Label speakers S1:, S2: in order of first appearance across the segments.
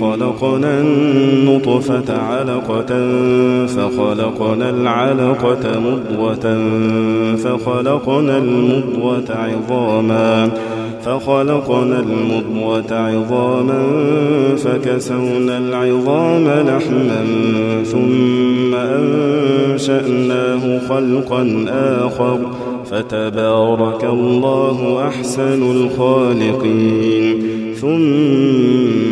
S1: خلقنا النطفة علقة فخلقنا العلقة مضغة فخلقنا المضغة عظاما فخلقنا المضغة عظاما فكسونا العظام لحما ثم أنشأناه خلقا آخر فتبارك الله أحسن الخالقين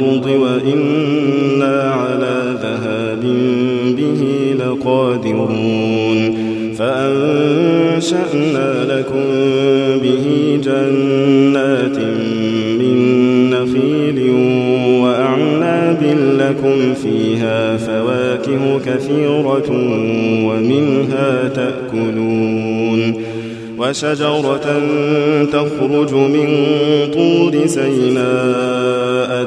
S1: الأرض وإنا على ذهاب به لقادرون. فأنشأنا لكم به جنات من نخيل وأعناب لكم فيها فواكه كثيرة ومنها تأكلون. وشجرة تخرج من طور سيناء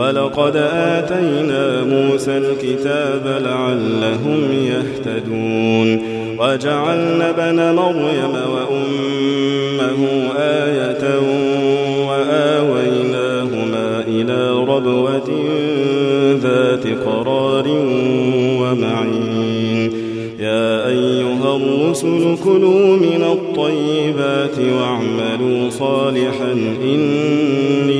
S1: ولقد آتينا موسى الكتاب لعلهم يهتدون. وجعلنا بن مريم وأمه آية وآويناهما إلى ربوة ذات قرار ومعين. يا أيها الرسل كلوا من الطيبات واعملوا صالحا إني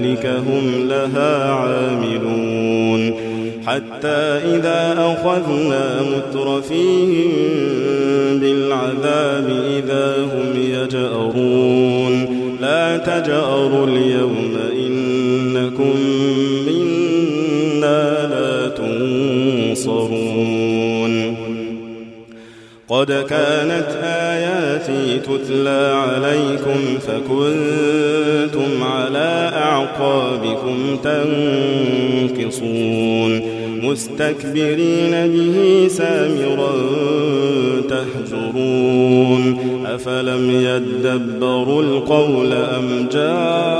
S1: ذلك هم لها عاملون. حتى إذا أخذنا مترفيهم بالعذاب إذا هم يجأرون. لا تجأروا اليوم إنكم ينصرون قد كانت آياتي تتلى عليكم فكنتم على أعقابكم تنكصون مستكبرين به سامرا تهجرون أفلم يدبروا القول أم جاءهم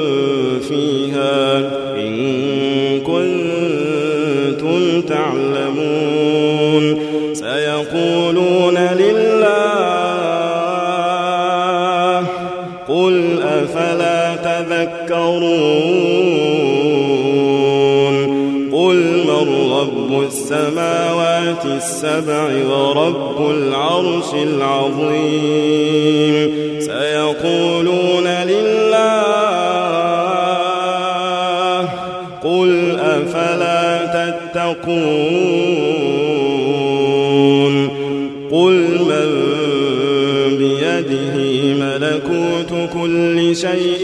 S1: يعلمون. قل من رب السماوات السبع ورب العرش العظيم. سيقولون لله. قل أفلا تتقون. قل من بيده ملكوت كل شيء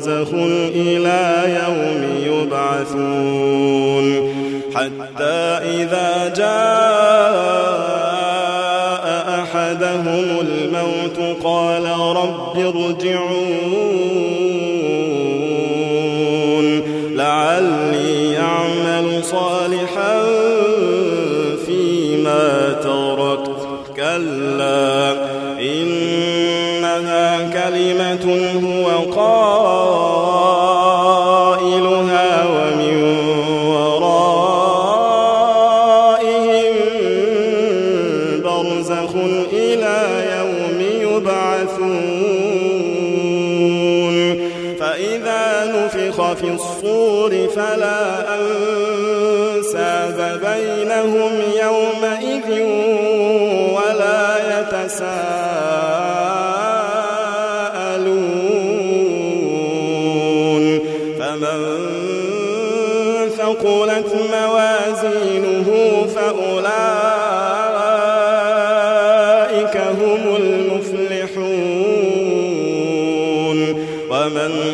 S1: برزخ إلى يوم يبعثون. حتى إذا جاء أحدهم الموت قال رب ارجعون فإذا نفخ في الصور فلا أنساب بينهم يومئذ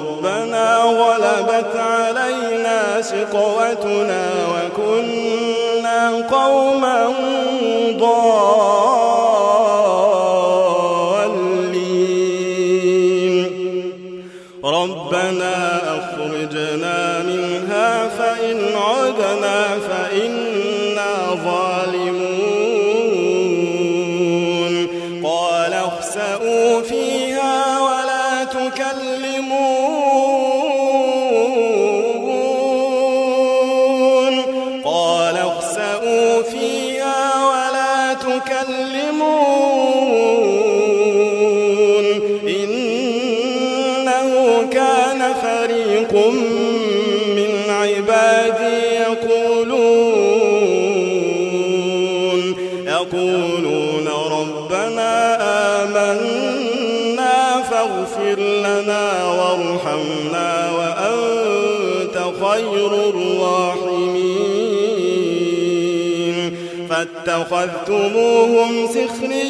S1: ربنا غلبت علينا شقوتنا وكنا قوما ضالين. كان فريق من عبادي يقولون يقولون ربنا آمنا فاغفر لنا وارحمنا وأنت خير الراحمين. فاتخذتموهم سخريا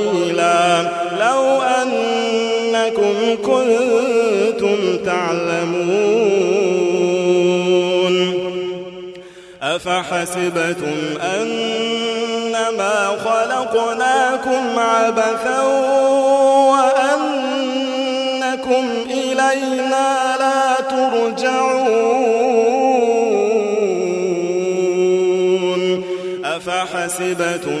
S1: قليلا. لو أنكم كنتم تعلمون. أفحسبتم أنما خلقناكم عبثا وأنكم إلينا لا ترجعون. أفحسبتم